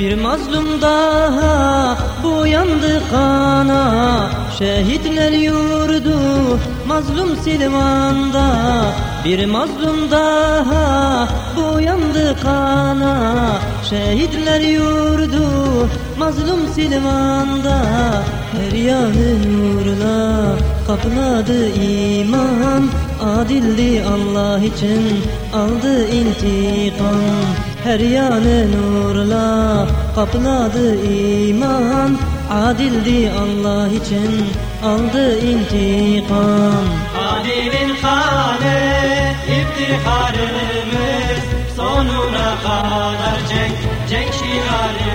Bir mazlum daha boyandı kana. Şehitler yurdu mazlum Silvan'da. Bir mazlum daha boyandı kana. Şehitler yurdu mazlum Silvan'da. Her yanı nurla kapladı iman. Adildi Allah için aldı intikam her yanı nurla kapladı iman. Adildi Allah için aldı intikam. Adilin hane iftiharımız Sonuna kadar cenk, cenk şiarımız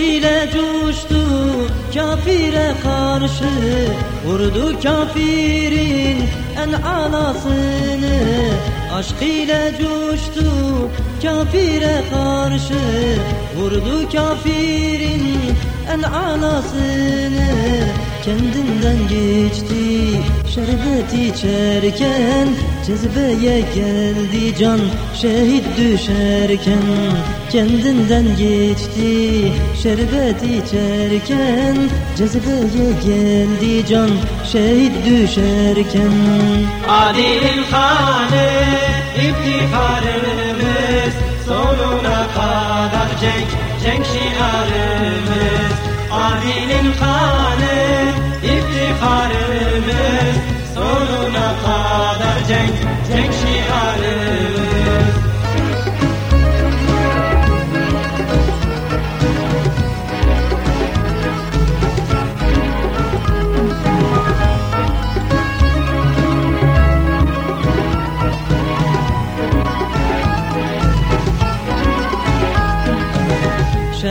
ile coştu kafire karşı Vurdu kafirin en alasını. Aşk ile coştu kafire karşı Vurdu kafirin en alasını Kendinden geçti şerbet içerken Cezbeye geldi can şehit düşerken. Kendinden geçti şerbet içerken Cezbeye geldi can şehit düşerken. Adilin hane iftiharımız Sonuna kadar cenk, cenk şiarımız. Adilin hane cenk,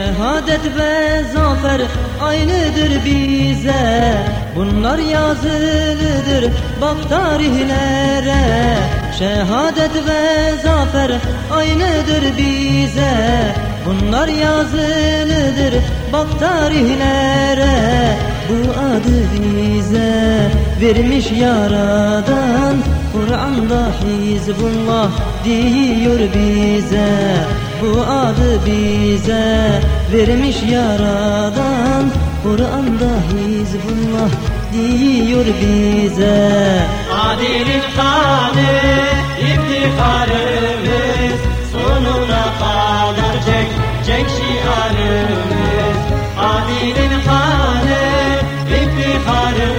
Şehadet ve zafer aynıdır bize. Bunlar yazılıdır bak tarihlere. Şehadet ve zafer aynıdır bize. Bunlar yazılıdır bak tarihlere. Bu adı bize vermiş yaradan. Kur'an'da Hizbullah diyor bize bu adı bize vermiş yaradan. Kur'an'da Hizbullah diyor bize. Adilin kanı iftiharımız Sonuna kadar cenk, cenk şiarımız. Adilin kanı iftiharımız